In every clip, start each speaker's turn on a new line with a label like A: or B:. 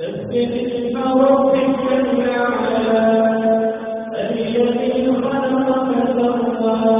A: الذي خلق فسوى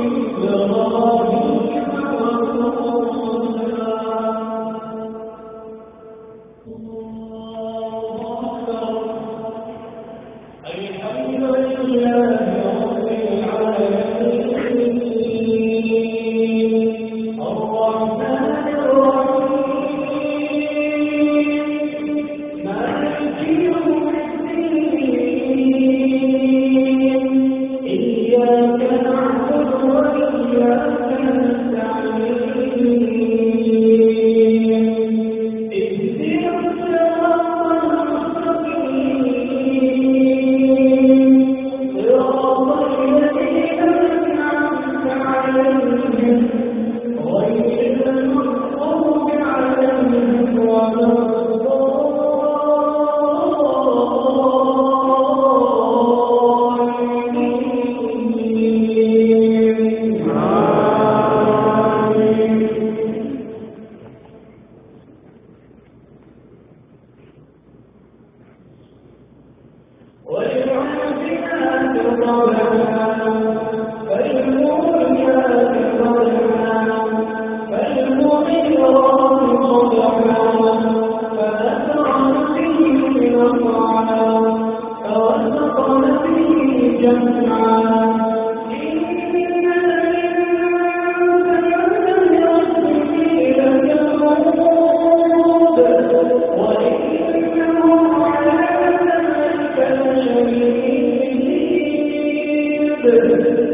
A: إبراهيم فإن مؤمن فإن مؤمن the